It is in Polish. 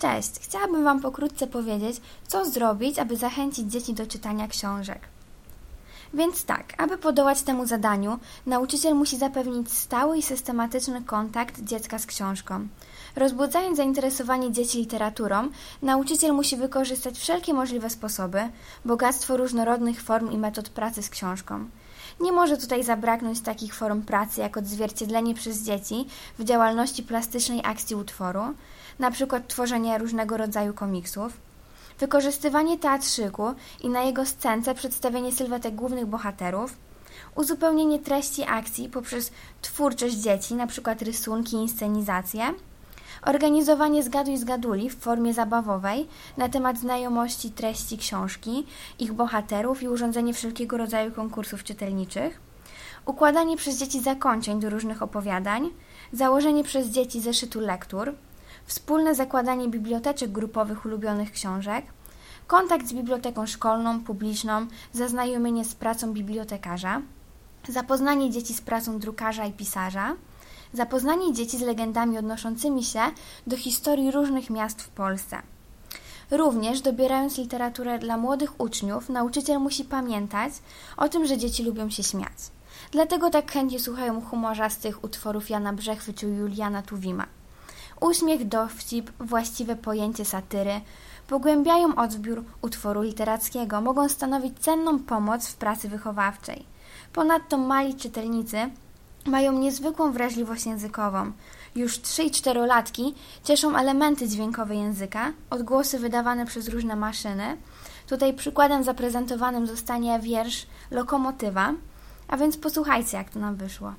Cześć, chciałabym Wam pokrótce powiedzieć, co zrobić, aby zachęcić dzieci do czytania książek. Więc tak, aby podołać temu zadaniu, nauczyciel musi zapewnić stały i systematyczny kontakt dziecka z książką. Rozbudzając zainteresowanie dzieci literaturą, nauczyciel musi wykorzystać wszelkie możliwe sposoby, bogactwo różnorodnych form i metod pracy z książką. Nie może tutaj zabraknąć takich form pracy jak odzwierciedlenie przez dzieci w działalności plastycznej akcji utworu, przykład tworzenie różnego rodzaju komiksów, wykorzystywanie teatrzyku i na jego scence przedstawienie sylwetek głównych bohaterów, uzupełnienie treści akcji poprzez twórczość dzieci, np. rysunki i inscenizacje, organizowanie zgaduj zgaduli w formie zabawowej na temat znajomości treści książki, ich bohaterów i urządzenie wszelkiego rodzaju konkursów czytelniczych, układanie przez dzieci zakończeń do różnych opowiadań, założenie przez dzieci zeszytu lektur, wspólne zakładanie biblioteczek grupowych ulubionych książek, kontakt z biblioteką szkolną, publiczną, zaznajomienie z pracą bibliotekarza, zapoznanie dzieci z pracą drukarza i pisarza, zapoznanie dzieci z legendami odnoszącymi się do historii różnych miast w Polsce. Również dobierając literaturę dla młodych uczniów, nauczyciel musi pamiętać o tym, że dzieci lubią się śmiać. Dlatego tak chętnie słuchają humorzastych utworów Jana Brzechwy czy Juliana Tuwima. Uśmiech, dowcip, właściwe pojęcie satyry pogłębiają odbiór utworu literackiego, mogą stanowić cenną pomoc w pracy wychowawczej. Ponadto mali czytelnicy mają niezwykłą wrażliwość językową. Już 3 i 4 latki cieszą elementy dźwiękowe języka, odgłosy wydawane przez różne maszyny. Tutaj przykładem zaprezentowanym zostanie wiersz Lokomotywa, a więc posłuchajcie, jak to nam wyszło.